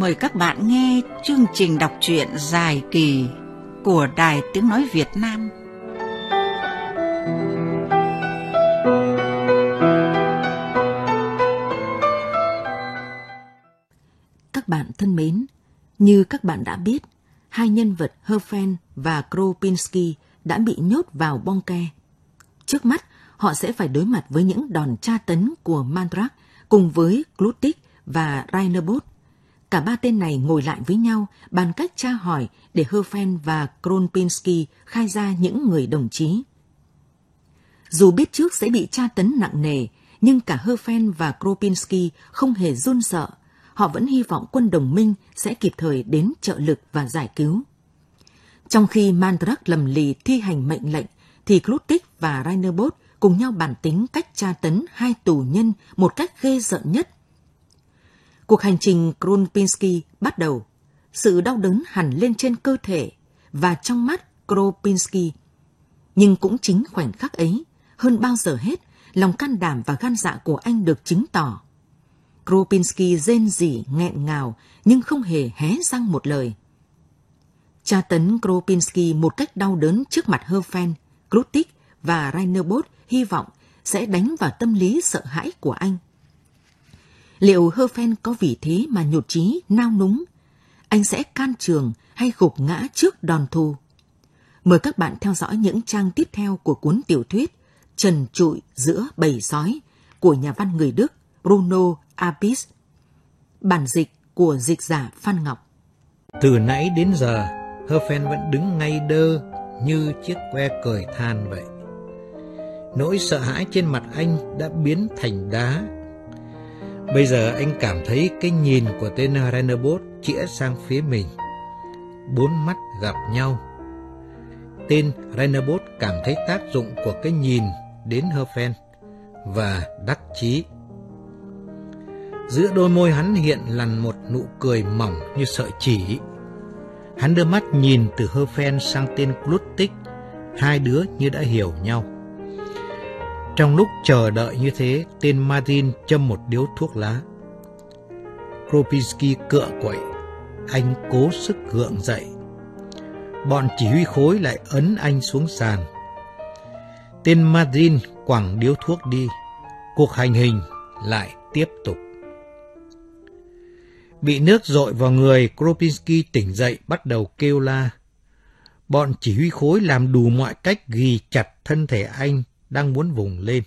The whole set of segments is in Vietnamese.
mời các bạn nghe chương trình đọc truyện dài kỳ của Đài Tiếng Nói Việt Nam. Các bạn thân mến, như các bạn đã biết, hai nhân vật Herfen và Kropinski đã bị nhốt vào bong ke. Trước mắt, họ sẽ phải đối mặt với những đòn tra tấn của Mandrak cùng với Glutik và Rainerbos Cả ba tên này ngồi lại với nhau bàn cách tra hỏi để Herfen và Kronpinski khai ra những người đồng chí. Dù biết trước sẽ bị tra tấn nặng nề, nhưng cả Herfen và Kropinski không hề run sợ. Họ vẫn hy vọng quân đồng minh sẽ kịp thời đến trợ lực và giải cứu. Trong khi Mandrak lầm lì thi hành mệnh lệnh, thì Klutik và Rainerbos cùng nhau bàn tính cách tra tấn hai tù nhân một cách ghê rợn nhất Cuộc hành trình Kropinski bắt đầu. Sự đau đớn hẳn lên trên cơ thể và trong mắt Kropinski. Nhưng cũng chính khoảnh khắc ấy, hơn bao giờ hết, lòng can đảm và gan dạ của anh được chứng tỏ. Kropinski rên rỉ nghẹn ngào nhưng không hề hé răng một lời. Cha tấn Kropinski một cách đau đớn trước mặt Herfen, Krutik và Rainerbos hy vọng sẽ đánh vào tâm lý sợ hãi của anh. Liệu Herfen có vì thế mà nhụt chí, nao núng? Anh sẽ can trường hay gục ngã trước đòn thù? Mời các bạn theo dõi những trang tiếp theo của cuốn tiểu thuyết Trần trụi giữa bầy sói của nhà văn người Đức Bruno Apis. Bản dịch của dịch giả Phan Ngọc. Từ nãy đến giờ, Herfen vẫn đứng ngay đơ như chiếc que cởi than vậy. Nỗi sợ hãi trên mặt anh đã biến thành đá Bây giờ anh cảm thấy cái nhìn của tên Rennerbot chĩa sang phía mình. Bốn mắt gặp nhau. Tên Rennerbot cảm thấy tác dụng của cái nhìn đến Herfen và đắc chí. Giữa đôi môi hắn hiện lằn một nụ cười mỏng như sợi chỉ. Hắn đưa mắt nhìn từ Herfen sang tên Glutik, hai đứa như đã hiểu nhau. Trong lúc chờ đợi như thế, tên Martin châm một điếu thuốc lá. Kropinski cựa quậy. Anh cố sức gượng dậy. Bọn chỉ huy khối lại ấn anh xuống sàn. Tên Martin quẳng điếu thuốc đi. Cuộc hành hình lại tiếp tục. Bị nước dội vào người, Kropinski tỉnh dậy bắt đầu kêu la. Bọn chỉ huy khối làm đủ mọi cách ghi chặt thân thể anh đang muốn vùng lên.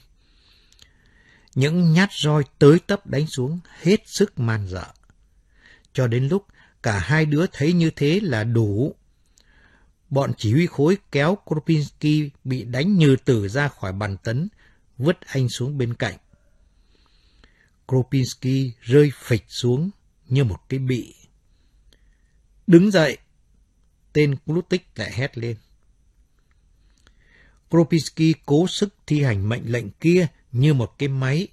Những nhát roi tới tấp đánh xuống hết sức man dợ. Cho đến lúc cả hai đứa thấy như thế là đủ. Bọn chỉ huy khối kéo Kropinski bị đánh như tử ra khỏi bàn tấn, vứt anh xuống bên cạnh. Kropinski rơi phịch xuống như một cái bị. Đứng dậy! Tên Klutik lại hét lên. Kropinski cố sức thi hành mệnh lệnh kia như một cái máy.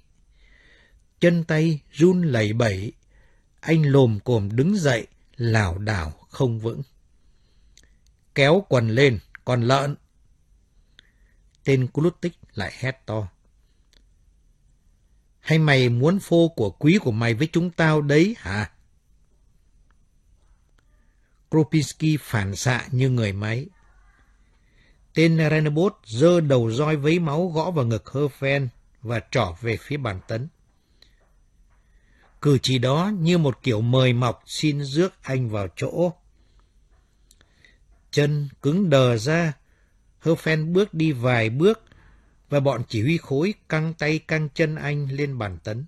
Chân tay run lẩy bẩy, anh lồm cồm đứng dậy, lảo đảo không vững. Kéo quần lên, còn lợn. Tên Kulutik lại hét to. Hay mày muốn phô của quý của mày với chúng tao đấy hả? Kropinski phản xạ như người máy. Tên Renabot giơ đầu roi vấy máu gõ vào ngực Herfen và trỏ về phía bàn tấn. Cử chỉ đó như một kiểu mời mọc xin rước anh vào chỗ. Chân cứng đờ ra, Herfen bước đi vài bước và bọn chỉ huy khối căng tay căng chân anh lên bàn tấn.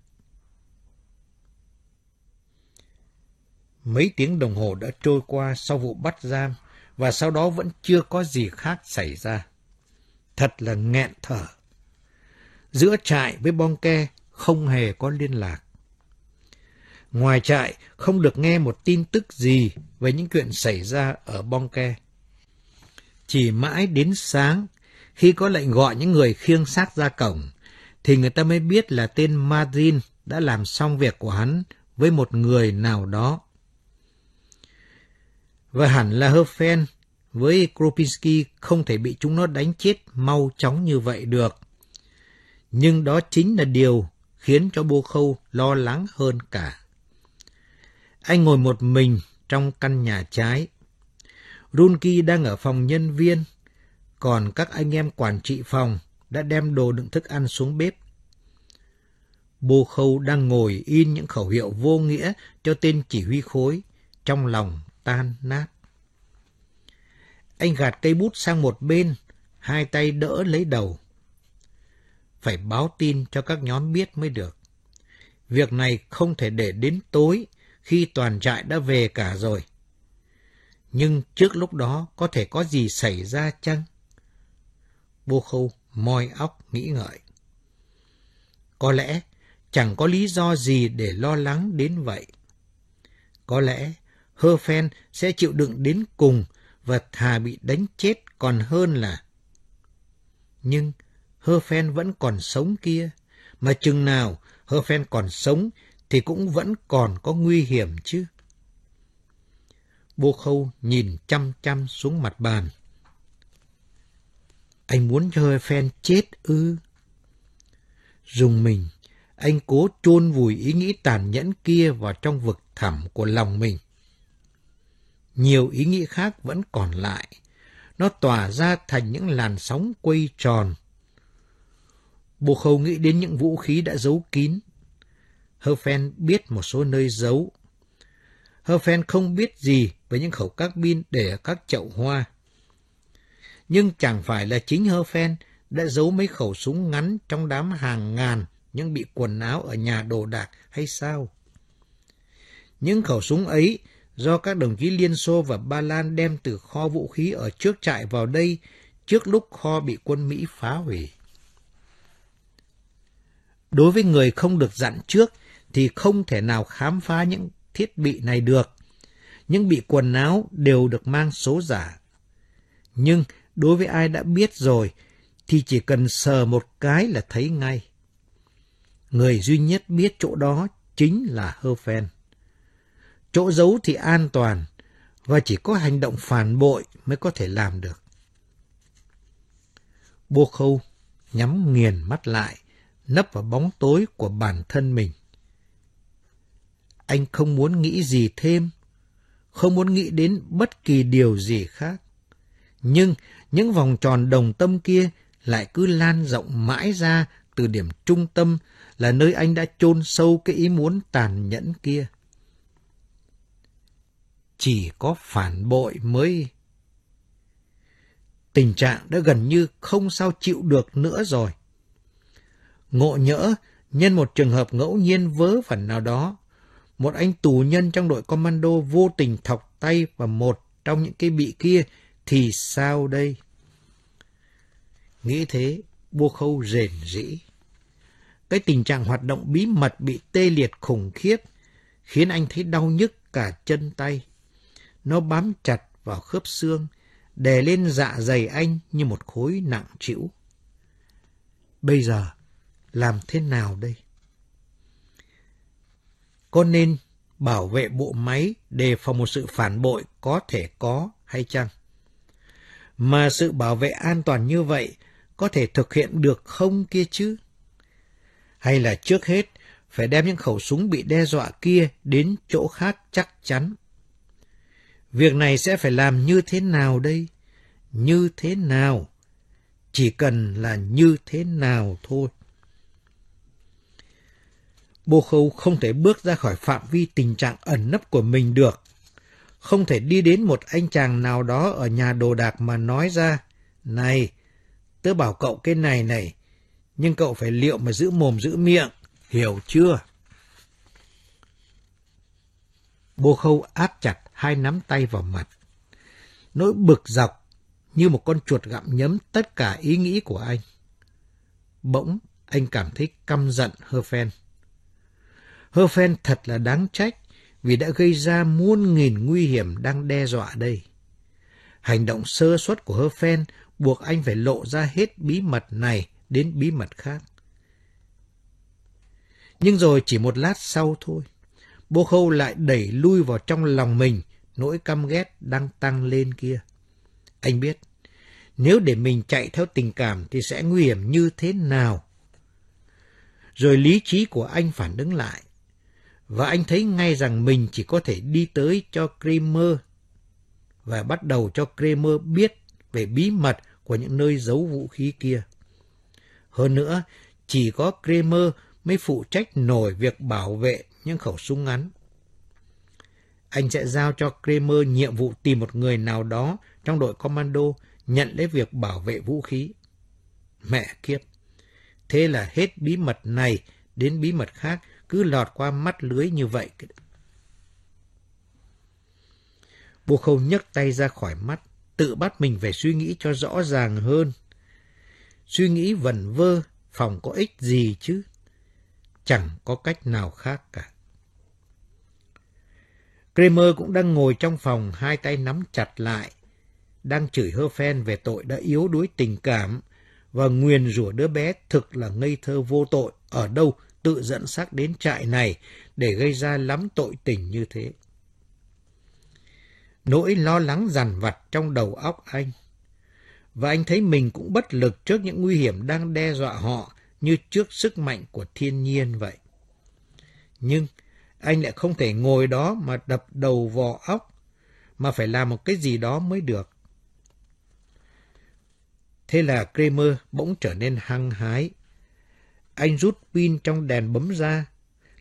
Mấy tiếng đồng hồ đã trôi qua sau vụ bắt giam và sau đó vẫn chưa có gì khác xảy ra. Thật là nghẹn thở. Giữa trại với bong ke không hề có liên lạc. Ngoài trại không được nghe một tin tức gì về những chuyện xảy ra ở bong ke. Chỉ mãi đến sáng, khi có lệnh gọi những người khiêng xác ra cổng, thì người ta mới biết là tên Martin đã làm xong việc của hắn với một người nào đó và hẳn là Herfen với Kropinski không thể bị chúng nó đánh chết mau chóng như vậy được. Nhưng đó chính là điều khiến cho Bô Khâu lo lắng hơn cả. Anh ngồi một mình trong căn nhà trái. Runki đang ở phòng nhân viên, còn các anh em quản trị phòng đã đem đồ đựng thức ăn xuống bếp. Bô Khâu đang ngồi in những khẩu hiệu vô nghĩa cho tên chỉ huy khối, trong lòng tan nát. Anh gạt cây bút sang một bên, hai tay đỡ lấy đầu. Phải báo tin cho các nhóm biết mới được. Việc này không thể để đến tối khi toàn trại đã về cả rồi. Nhưng trước lúc đó có thể có gì xảy ra chăng? Vô khâu moi óc nghĩ ngợi. Có lẽ chẳng có lý do gì để lo lắng đến vậy. Có lẽ Hơ Phen sẽ chịu đựng đến cùng và thà bị đánh chết còn hơn là. Nhưng Hơ Phen vẫn còn sống kia, mà chừng nào Hơ Phen còn sống thì cũng vẫn còn có nguy hiểm chứ. Bô Khâu nhìn chăm chăm xuống mặt bàn. Anh muốn cho Hơ Phen chết ư? Dùng mình, anh cố chôn vùi ý nghĩ tàn nhẫn kia vào trong vực thẳm của lòng mình. Nhiều ý nghĩ khác vẫn còn lại. Nó tỏa ra thành những làn sóng quay tròn. Bồ khâu nghĩ đến những vũ khí đã giấu kín. Herfen biết một số nơi giấu. Herfen không biết gì về những khẩu các bin để ở các chậu hoa. Nhưng chẳng phải là chính Herfen đã giấu mấy khẩu súng ngắn trong đám hàng ngàn những bị quần áo ở nhà đồ đạc hay sao? Những khẩu súng ấy do các đồng chí Liên Xô và Ba Lan đem từ kho vũ khí ở trước trại vào đây trước lúc kho bị quân Mỹ phá hủy. Đối với người không được dặn trước thì không thể nào khám phá những thiết bị này được. Những bị quần áo đều được mang số giả. Nhưng đối với ai đã biết rồi thì chỉ cần sờ một cái là thấy ngay. Người duy nhất biết chỗ đó chính là Herfen. Chỗ giấu thì an toàn, và chỉ có hành động phản bội mới có thể làm được. Bô khâu nhắm nghiền mắt lại, nấp vào bóng tối của bản thân mình. Anh không muốn nghĩ gì thêm, không muốn nghĩ đến bất kỳ điều gì khác. Nhưng những vòng tròn đồng tâm kia lại cứ lan rộng mãi ra từ điểm trung tâm là nơi anh đã chôn sâu cái ý muốn tàn nhẫn kia. Chỉ có phản bội mới... Tình trạng đã gần như không sao chịu được nữa rồi. Ngộ nhỡ, nhân một trường hợp ngẫu nhiên vớ vẩn nào đó, một anh tù nhân trong đội commando vô tình thọc tay vào một trong những cái bị kia, thì sao đây? Nghĩ thế, bô khâu rền rĩ. Cái tình trạng hoạt động bí mật bị tê liệt khủng khiếp, khiến anh thấy đau nhức cả chân tay. Nó bám chặt vào khớp xương, đè lên dạ dày anh như một khối nặng trĩu. Bây giờ, làm thế nào đây? Có nên bảo vệ bộ máy đề phòng một sự phản bội có thể có hay chăng? Mà sự bảo vệ an toàn như vậy có thể thực hiện được không kia chứ? Hay là trước hết phải đem những khẩu súng bị đe dọa kia đến chỗ khác chắc chắn? Việc này sẽ phải làm như thế nào đây? Như thế nào? Chỉ cần là như thế nào thôi. Bô Khâu không thể bước ra khỏi phạm vi tình trạng ẩn nấp của mình được. Không thể đi đến một anh chàng nào đó ở nhà đồ đạc mà nói ra, Này, tớ bảo cậu cái này này, nhưng cậu phải liệu mà giữ mồm giữ miệng, hiểu chưa? Bô Khâu áp chặt hai nắm tay vào mặt. Nỗi bực dọc như một con chuột gặm nhấm tất cả ý nghĩ của anh. Bỗng, anh cảm thấy căm giận Hơ Phen. Hơ Phen thật là đáng trách vì đã gây ra muôn nghìn nguy hiểm đang đe dọa đây. Hành động sơ suất của Hơ Phen buộc anh phải lộ ra hết bí mật này đến bí mật khác. Nhưng rồi chỉ một lát sau thôi, Bô Khâu lại đẩy lui vào trong lòng mình nỗi căm ghét đang tăng lên kia. Anh biết, nếu để mình chạy theo tình cảm thì sẽ nguy hiểm như thế nào. Rồi lý trí của anh phản ứng lại. và anh thấy ngay rằng mình chỉ có thể đi tới cho Kramer và bắt đầu cho Kramer biết về bí mật của những nơi giấu vũ khí kia. Hơn nữa, chỉ có Kramer mới phụ trách nổi việc bảo vệ những khẩu súng ngắn. Anh sẽ giao cho Kramer nhiệm vụ tìm một người nào đó trong đội commando nhận lấy việc bảo vệ vũ khí. Mẹ kiếp! Thế là hết bí mật này đến bí mật khác cứ lọt qua mắt lưới như vậy. Bố khâu nhấc tay ra khỏi mắt, tự bắt mình phải suy nghĩ cho rõ ràng hơn. Suy nghĩ vẩn vơ, phòng có ích gì chứ? Chẳng có cách nào khác cả. Kramer cũng đang ngồi trong phòng, hai tay nắm chặt lại, đang chửi hơ phen về tội đã yếu đuối tình cảm và nguyền rủa đứa bé thực là ngây thơ vô tội ở đâu tự dẫn xác đến trại này để gây ra lắm tội tình như thế. Nỗi lo lắng dằn vặt trong đầu óc anh. Và anh thấy mình cũng bất lực trước những nguy hiểm đang đe dọa họ như trước sức mạnh của thiên nhiên vậy. Nhưng anh lại không thể ngồi đó mà đập đầu vò óc, mà phải làm một cái gì đó mới được. Thế là Kramer bỗng trở nên hăng hái. Anh rút pin trong đèn bấm ra,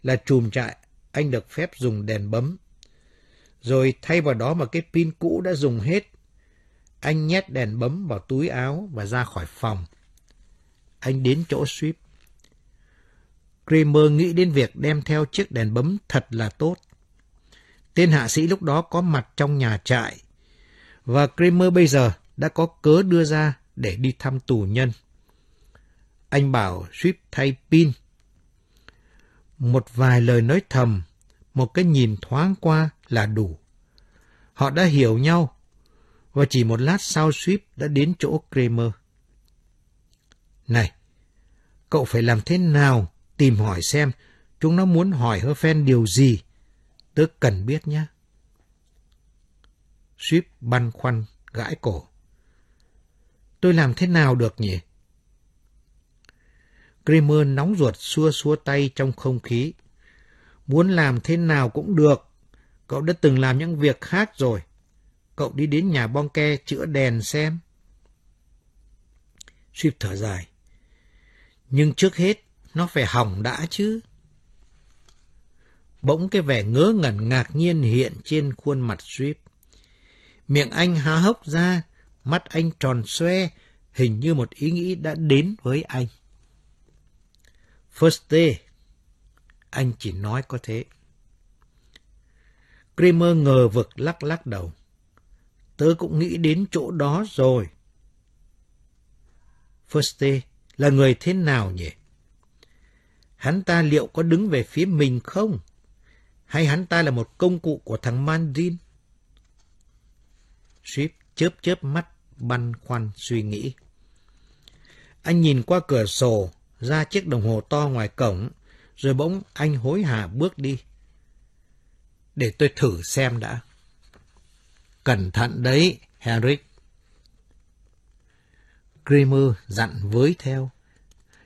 là chùm trại, anh được phép dùng đèn bấm. Rồi thay vào đó mà cái pin cũ đã dùng hết. Anh nhét đèn bấm vào túi áo và ra khỏi phòng. Anh đến chỗ Swift. Kramer nghĩ đến việc đem theo chiếc đèn bấm thật là tốt. Tên hạ sĩ lúc đó có mặt trong nhà trại, và Kramer bây giờ đã có cớ đưa ra để đi thăm tù nhân. Anh bảo Swift thay pin. Một vài lời nói thầm, một cái nhìn thoáng qua là đủ. Họ đã hiểu nhau, và chỉ một lát sau Swift đã đến chỗ Kramer. Này, cậu phải làm thế nào tìm hỏi xem chúng nó muốn hỏi hơ phen điều gì. Tớ cần biết nhé. Swift băn khoăn, gãi cổ. Tôi làm thế nào được nhỉ? Grimmer nóng ruột xua xua tay trong không khí. Muốn làm thế nào cũng được. Cậu đã từng làm những việc khác rồi. Cậu đi đến nhà bong ke chữa đèn xem. Swift thở dài. Nhưng trước hết, nó phải hỏng đã chứ. Bỗng cái vẻ ngớ ngẩn ngạc nhiên hiện trên khuôn mặt Swift. Miệng anh há hốc ra, mắt anh tròn xoe, hình như một ý nghĩ đã đến với anh. First day, anh chỉ nói có thế. Kramer ngờ vực lắc lắc đầu. Tớ cũng nghĩ đến chỗ đó rồi. First day là người thế nào nhỉ? Hắn ta liệu có đứng về phía mình không? Hay hắn ta là một công cụ của thằng Mandin? Swift chớp chớp mắt, băn khoăn suy nghĩ. Anh nhìn qua cửa sổ, ra chiếc đồng hồ to ngoài cổng, rồi bỗng anh hối hả bước đi. Để tôi thử xem đã. Cẩn thận đấy, Henrik. Kramer dặn với theo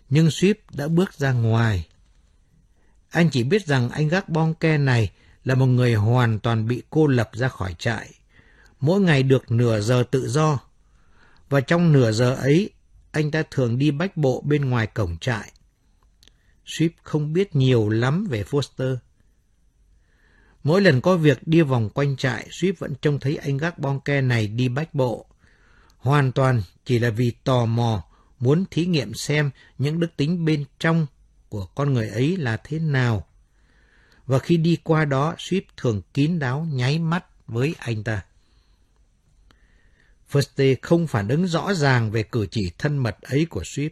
nhưng Swift đã bước ra ngoài. Anh chỉ biết rằng anh gác bong ke này là một người hoàn toàn bị cô lập ra khỏi trại. Mỗi ngày được nửa giờ tự do. Và trong nửa giờ ấy, anh ta thường đi bách bộ bên ngoài cổng trại. Swift không biết nhiều lắm về Foster. Mỗi lần có việc đi vòng quanh trại, Swift vẫn trông thấy anh gác bong ke này đi bách bộ. Hoàn toàn chỉ là vì tò mò muốn thí nghiệm xem những đức tính bên trong của con người ấy là thế nào. Và khi đi qua đó, Swift thường kín đáo nháy mắt với anh ta. Fuste không phản ứng rõ ràng về cử chỉ thân mật ấy của Swift,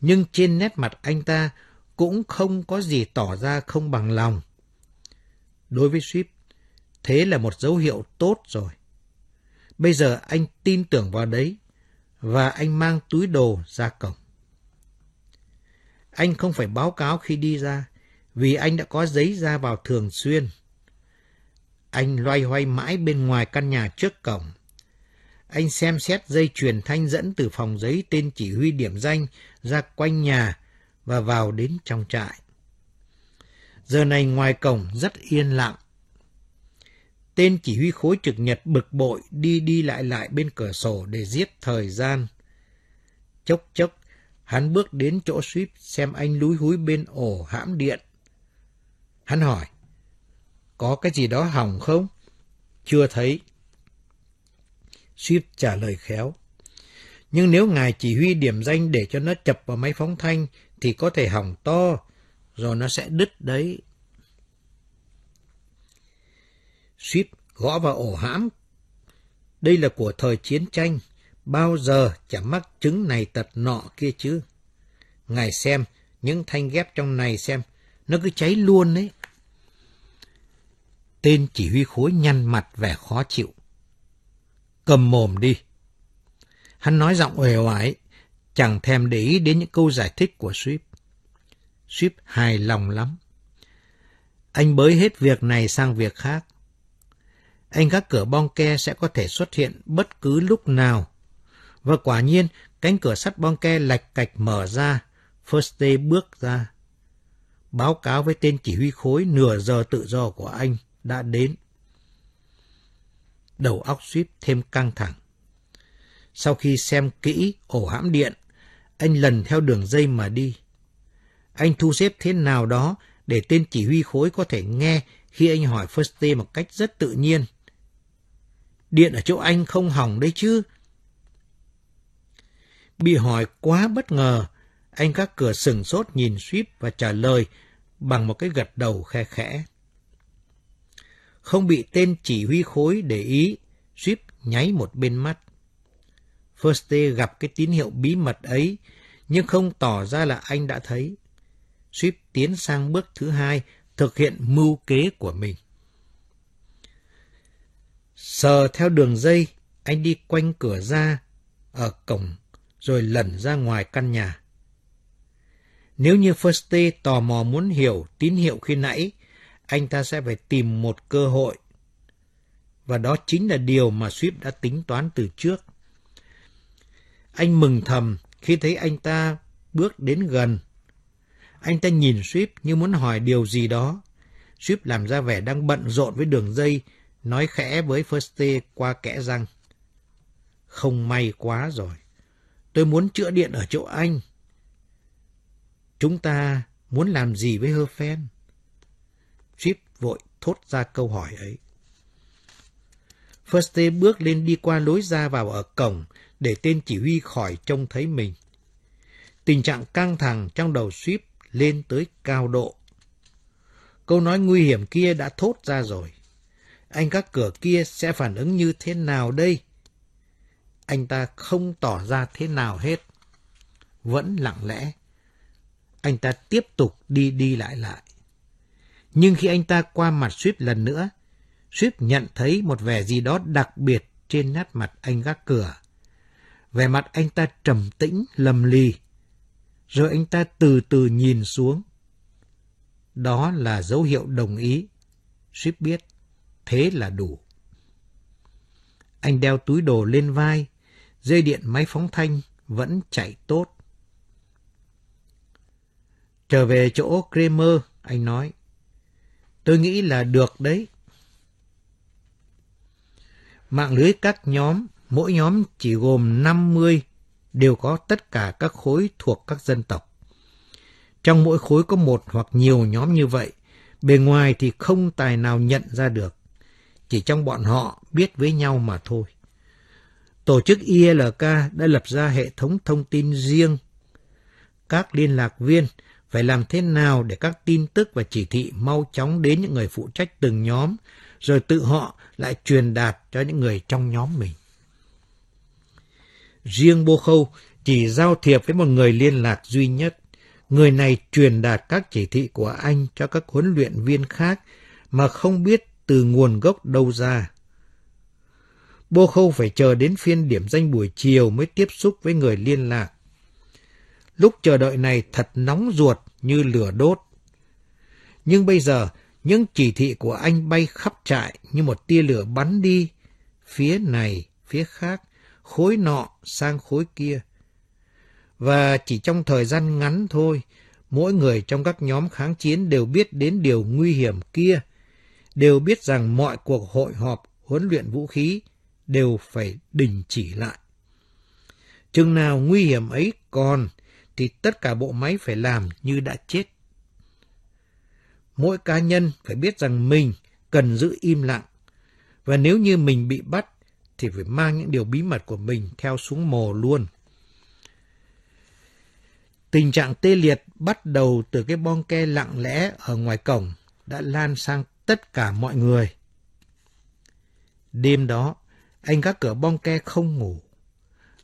nhưng trên nét mặt anh ta cũng không có gì tỏ ra không bằng lòng. Đối với Swift, thế là một dấu hiệu tốt rồi. Bây giờ anh tin tưởng vào đấy và anh mang túi đồ ra cổng. Anh không phải báo cáo khi đi ra, vì anh đã có giấy ra vào thường xuyên. Anh loay hoay mãi bên ngoài căn nhà trước cổng. Anh xem xét dây truyền thanh dẫn từ phòng giấy tên chỉ huy điểm danh ra quanh nhà và vào đến trong trại. Giờ này ngoài cổng rất yên lặng. Tên chỉ huy khối trực nhật bực bội đi đi lại lại bên cửa sổ để giết thời gian. Chốc chốc, hắn bước đến chỗ suýp xem anh lúi húi bên ổ hãm điện. Hắn hỏi, có cái gì đó hỏng không? Chưa thấy. Suýp trả lời khéo. Nhưng nếu ngài chỉ huy điểm danh để cho nó chập vào máy phóng thanh thì có thể hỏng to, rồi nó sẽ đứt đấy. Suýt gõ vào ổ hãm. Đây là của thời chiến tranh, bao giờ chẳng mắc chứng này tật nọ kia chứ. Ngài xem, những thanh ghép trong này xem, nó cứ cháy luôn đấy. Tên chỉ huy khối nhăn mặt vẻ khó chịu. Cầm mồm đi. Hắn nói giọng uể oải, chẳng thèm để ý đến những câu giải thích của Swift. Swift hài lòng lắm. Anh bới hết việc này sang việc khác. Anh các cửa bong ke sẽ có thể xuất hiện bất cứ lúc nào. Và quả nhiên, cánh cửa sắt bong ke lạch cạch mở ra, First Day bước ra. Báo cáo với tên chỉ huy khối nửa giờ tự do của anh đã đến. Đầu óc suýt thêm căng thẳng. Sau khi xem kỹ ổ hãm điện, anh lần theo đường dây mà đi. Anh thu xếp thế nào đó để tên chỉ huy khối có thể nghe khi anh hỏi First Day một cách rất tự nhiên. Điện ở chỗ anh không hỏng đấy chứ? Bị hỏi quá bất ngờ, anh các cửa sừng sốt nhìn suýt và trả lời bằng một cái gật đầu khe khẽ. Không bị tên chỉ huy khối để ý, suýt nháy một bên mắt. First gặp cái tín hiệu bí mật ấy, nhưng không tỏ ra là anh đã thấy. Swift tiến sang bước thứ hai, thực hiện mưu kế của mình. Sờ theo đường dây, anh đi quanh cửa ra, ở cổng, rồi lẩn ra ngoài căn nhà. Nếu như Firsty tò mò muốn hiểu tín hiệu khi nãy, anh ta sẽ phải tìm một cơ hội. Và đó chính là điều mà Swift đã tính toán từ trước. Anh mừng thầm khi thấy anh ta bước đến gần. Anh ta nhìn Swift như muốn hỏi điều gì đó. Swift làm ra vẻ đang bận rộn với đường dây, nói khẽ với Firsty qua kẽ răng. Không may quá rồi. Tôi muốn chữa điện ở chỗ anh. Chúng ta muốn làm gì với Herfen? Chip vội thốt ra câu hỏi ấy. Firsty bước lên đi qua lối ra vào ở cổng để tên chỉ huy khỏi trông thấy mình. Tình trạng căng thẳng trong đầu Swift lên tới cao độ. Câu nói nguy hiểm kia đã thốt ra rồi. Anh các cửa kia sẽ phản ứng như thế nào đây? Anh ta không tỏ ra thế nào hết. Vẫn lặng lẽ. Anh ta tiếp tục đi đi lại lại. Nhưng khi anh ta qua mặt Swift lần nữa, Swift nhận thấy một vẻ gì đó đặc biệt trên nét mặt anh gác cửa. Vẻ mặt anh ta trầm tĩnh, lầm lì. Rồi anh ta từ từ nhìn xuống. Đó là dấu hiệu đồng ý. Swift biết, thế là đủ. Anh đeo túi đồ lên vai, dây điện máy phóng thanh vẫn chạy tốt. Trở về chỗ Kramer, anh nói. Tôi nghĩ là được đấy. Mạng lưới các nhóm, mỗi nhóm chỉ gồm 50, đều có tất cả các khối thuộc các dân tộc. Trong mỗi khối có một hoặc nhiều nhóm như vậy, bề ngoài thì không tài nào nhận ra được. Chỉ trong bọn họ biết với nhau mà thôi. Tổ chức ILK đã lập ra hệ thống thông tin riêng. Các liên lạc viên phải làm thế nào để các tin tức và chỉ thị mau chóng đến những người phụ trách từng nhóm, rồi tự họ lại truyền đạt cho những người trong nhóm mình. Riêng Bô Khâu chỉ giao thiệp với một người liên lạc duy nhất. Người này truyền đạt các chỉ thị của anh cho các huấn luyện viên khác mà không biết từ nguồn gốc đâu ra. Bô Khâu phải chờ đến phiên điểm danh buổi chiều mới tiếp xúc với người liên lạc. Lúc chờ đợi này thật nóng ruột như lửa đốt. Nhưng bây giờ, những chỉ thị của anh bay khắp trại như một tia lửa bắn đi, phía này, phía khác, khối nọ sang khối kia. Và chỉ trong thời gian ngắn thôi, Mỗi người trong các nhóm kháng chiến đều biết đến điều nguy hiểm kia, đều biết rằng mọi cuộc hội họp huấn luyện vũ khí đều phải đình chỉ lại. Chừng nào nguy hiểm ấy còn, thì tất cả bộ máy phải làm như đã chết. Mỗi cá nhân phải biết rằng mình cần giữ im lặng, và nếu như mình bị bắt, thì phải mang những điều bí mật của mình theo xuống mồ luôn. Tình trạng tê liệt bắt đầu từ cái bong ke lặng lẽ ở ngoài cổng đã lan sang tất cả mọi người. Đêm đó, anh gác cửa bong ke không ngủ.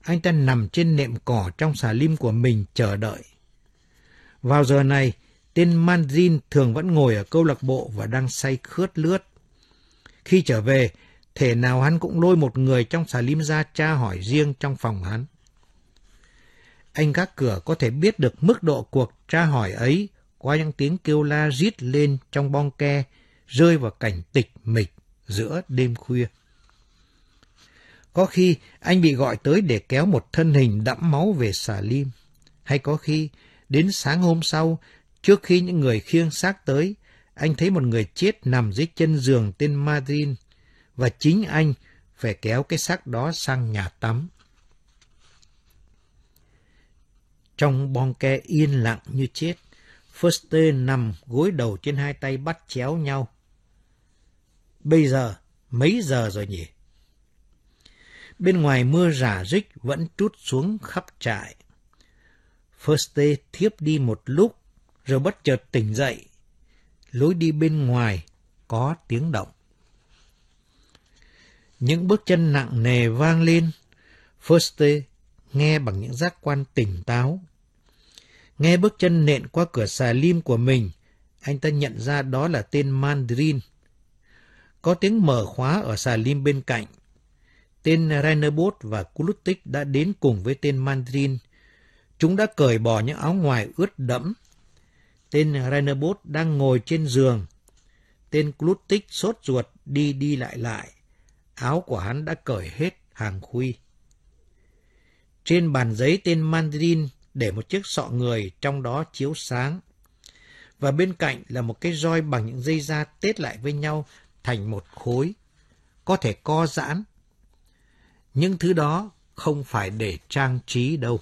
Anh ta nằm trên nệm cỏ trong xà lim của mình chờ đợi. Vào giờ này, tên Manjin thường vẫn ngồi ở câu lạc bộ và đang say khướt lướt. Khi trở về, thể nào hắn cũng lôi một người trong xà lim ra tra hỏi riêng trong phòng hắn. Anh gác cửa có thể biết được mức độ cuộc tra hỏi ấy qua những tiếng kêu la rít lên trong bong ke, rơi vào cảnh tịch mịch giữa đêm khuya. Có khi anh bị gọi tới để kéo một thân hình đẫm máu về xà lim. Hay có khi, đến sáng hôm sau, trước khi những người khiêng xác tới, anh thấy một người chết nằm dưới chân giường tên Madrin, và chính anh phải kéo cái xác đó sang nhà tắm. Trong bong ke yên lặng như chết, Foster nằm gối đầu trên hai tay bắt chéo nhau. Bây giờ, mấy giờ rồi nhỉ? Bên ngoài mưa rả rích vẫn trút xuống khắp trại. Foster thiếp đi một lúc, rồi bất chợt tỉnh dậy. Lối đi bên ngoài có tiếng động. Những bước chân nặng nề vang lên. Foster nghe bằng những giác quan tỉnh táo. Nghe bước chân nện qua cửa xà lim của mình, anh ta nhận ra đó là tên Mandarin. Có tiếng mở khóa ở xà lim bên cạnh. Tên Rainerbos và Kulutik đã đến cùng với tên Mandarin. Chúng đã cởi bỏ những áo ngoài ướt đẫm. Tên Rainerbos đang ngồi trên giường. Tên Kulutik sốt ruột đi đi lại lại. Áo của hắn đã cởi hết hàng khuy. Trên bàn giấy tên Mandarin để một chiếc sọ người trong đó chiếu sáng. Và bên cạnh là một cái roi bằng những dây da tết lại với nhau thành một khối, có thể co giãn. Những thứ đó không phải để trang trí đâu.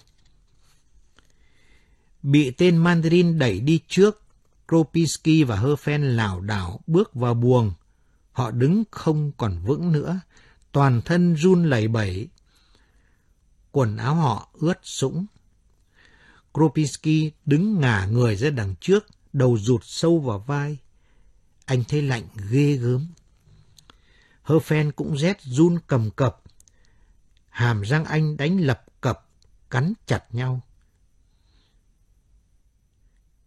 Bị tên Mandarin đẩy đi trước, Kropinski và Herfen lảo đảo bước vào buồng. Họ đứng không còn vững nữa, toàn thân run lẩy bẩy. Quần áo họ ướt sũng. Kropinski đứng ngả người ra đằng trước, đầu rụt sâu vào vai. Anh thấy lạnh ghê gớm. hơ phen cũng rét run cầm cập. Hàm răng anh đánh lập cập, cắn chặt nhau.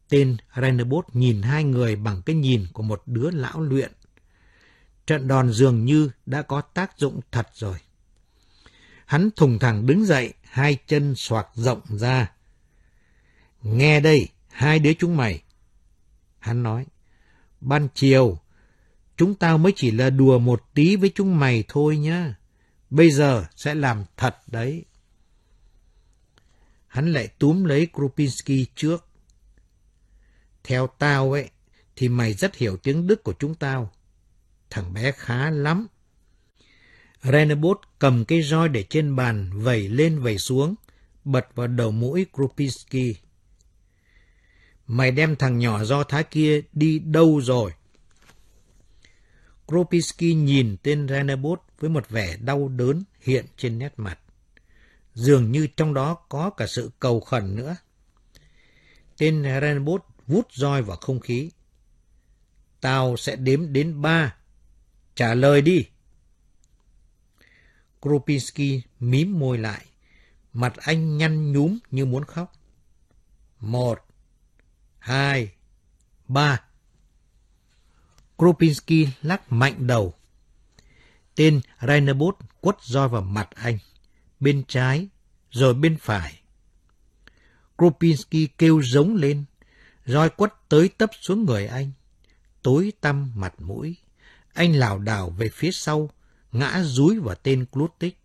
Tên Rainerbos nhìn hai người bằng cái nhìn của một đứa lão luyện. Trận đòn dường như đã có tác dụng thật rồi. Hắn thùng thẳng đứng dậy, hai chân xoạc rộng ra. Nghe đây, hai đứa chúng mày. Hắn nói, ban chiều, chúng tao mới chỉ là đùa một tí với chúng mày thôi nhá. Bây giờ sẽ làm thật đấy. Hắn lại túm lấy Krupinski trước. Theo tao ấy, thì mày rất hiểu tiếng Đức của chúng tao. Thằng bé khá lắm. Renabot cầm cây roi để trên bàn, vẩy lên vẩy xuống, bật vào đầu mũi Krupinski. Mày đem thằng nhỏ do thái kia đi đâu rồi? Kropisky nhìn tên Renabot với một vẻ đau đớn hiện trên nét mặt. Dường như trong đó có cả sự cầu khẩn nữa. Tên Renabot vút roi vào không khí. Tao sẽ đếm đến ba. Trả lời đi. Kropinski mím môi lại. Mặt anh nhăn nhúm như muốn khóc. Một, hai, ba. Kropinski lắc mạnh đầu. Tên Rainerbos quất roi vào mặt anh, bên trái, rồi bên phải. Kropinski kêu giống lên, roi quất tới tấp xuống người anh. Tối tăm mặt mũi, anh lảo đảo về phía sau, ngã rúi vào tên Klutik.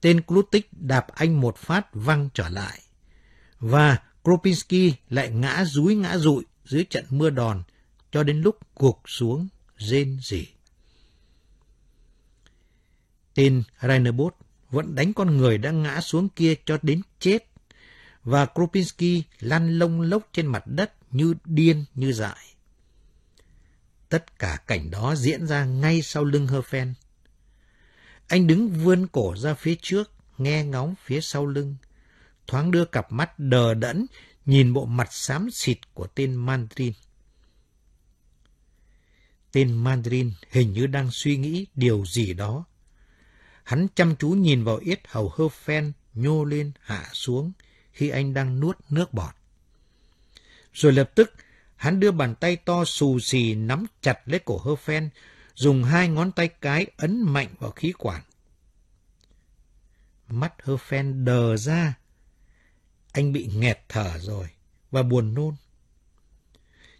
Tên Klutik đạp anh một phát văng trở lại. Và Kropinski lại ngã rúi ngã rụi dưới trận mưa đòn cho đến lúc gục xuống rên rỉ. Tên Rainerbos vẫn đánh con người đã ngã xuống kia cho đến chết và Kropinski lăn lông lốc trên mặt đất như điên như dại. Tất cả cảnh đó diễn ra ngay sau lưng Herfen. Anh đứng vươn cổ ra phía trước, nghe ngóng phía sau lưng, thoáng đưa cặp mắt đờ đẫn nhìn bộ mặt xám xịt của tên Mandarin. Tên Mandarin hình như đang suy nghĩ điều gì đó. Hắn chăm chú nhìn vào yết hầu hơ phen nhô lên hạ xuống khi anh đang nuốt nước bọt. Rồi lập tức, hắn đưa bàn tay to xù xì nắm chặt lấy cổ hơ phen, dùng hai ngón tay cái ấn mạnh vào khí quản. Mắt hơ phen đờ ra. Anh bị nghẹt thở rồi và buồn nôn.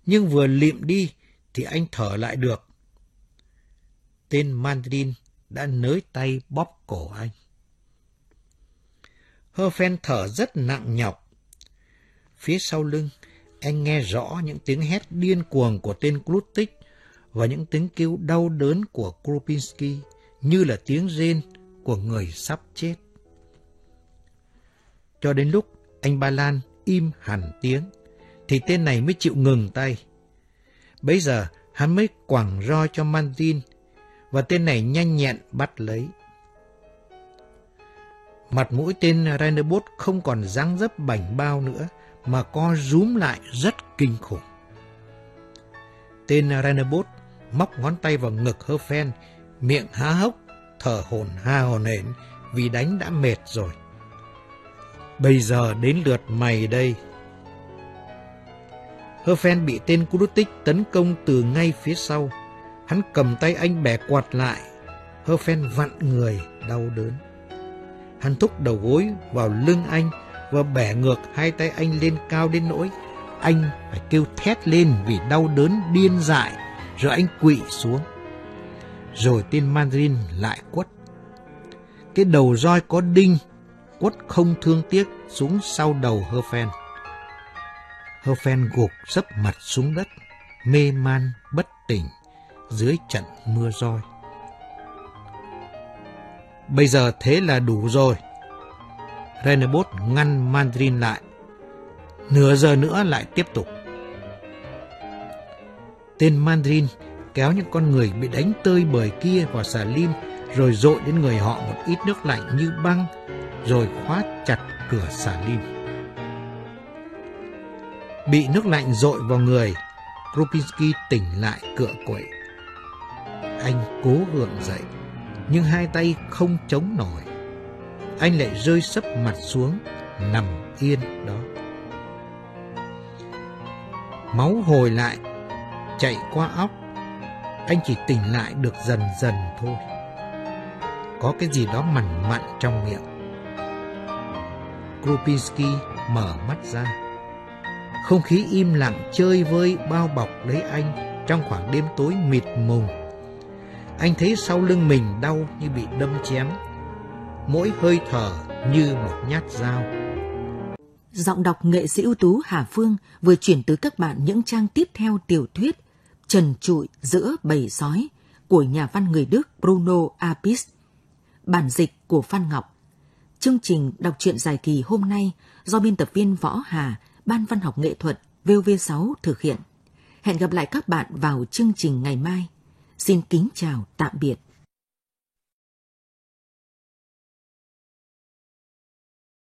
Nhưng vừa liệm đi thì anh thở lại được. Tên Mandarin đã nới tay bóp cổ anh. Hơ phen thở rất nặng nhọc. Phía sau lưng, anh nghe rõ những tiếng hét điên cuồng của tên Klutik và những tiếng kêu đau đớn của Kropinski như là tiếng rên của người sắp chết. Cho đến lúc anh Ba Lan im hẳn tiếng, thì tên này mới chịu ngừng tay. Bây giờ hắn mới quẳng roi cho Mantin và tên này nhanh nhẹn bắt lấy. Mặt mũi tên Rainerbos không còn dáng dấp bảnh bao nữa, mà co rúm lại rất kinh khủng. Tên Rainerbos móc ngón tay vào ngực hơ phen, miệng há hốc, thở hổn ha hồn hển vì đánh đã mệt rồi. Bây giờ đến lượt mày đây. Hơ phen bị tên Kurutik tấn công từ ngay phía sau. Hắn cầm tay anh bẻ quạt lại. Hơ phen vặn người, đau đớn. Hắn thúc đầu gối vào lưng anh và bẻ ngược hai tay anh lên cao đến nỗi anh phải kêu thét lên vì đau đớn điên dại rồi anh quỵ xuống. Rồi tên Mandarin lại quất. Cái đầu roi có đinh, quất không thương tiếc xuống sau đầu hơ phen, hơ phen gục sấp mặt xuống đất, mê man bất tỉnh dưới trận mưa roi. Bây giờ thế là đủ rồi. Renebot ngăn Mandarin lại. Nửa giờ nữa lại tiếp tục. Tên Mandarin kéo những con người bị đánh tơi bời kia vào xà lim rồi dội đến người họ một ít nước lạnh như băng rồi khóa chặt cửa xà lim. Bị nước lạnh dội vào người, Kropinski tỉnh lại cựa quậy. Anh cố gượng dậy, nhưng hai tay không chống nổi. Anh lại rơi sấp mặt xuống, nằm yên đó. Máu hồi lại, chạy qua óc. Anh chỉ tỉnh lại được dần dần thôi. Có cái gì đó mặn mặn trong miệng. Kropinski mở mắt ra. Không khí im lặng chơi vơi bao bọc lấy anh trong khoảng đêm tối mịt mùng. Anh thấy sau lưng mình đau như bị đâm chém. Mỗi hơi thở như một nhát dao. Giọng đọc nghệ sĩ ưu tú Hà Phương vừa chuyển tới các bạn những trang tiếp theo tiểu thuyết Trần trụi giữa bầy sói của nhà văn người Đức Bruno Apis. Bản dịch của Phan Ngọc Chương trình đọc truyện dài kỳ hôm nay do biên tập viên Võ Hà, Ban Văn học Nghệ thuật VV6 thực hiện. Hẹn gặp lại các bạn vào chương trình ngày mai. Xin kính chào tạm biệt.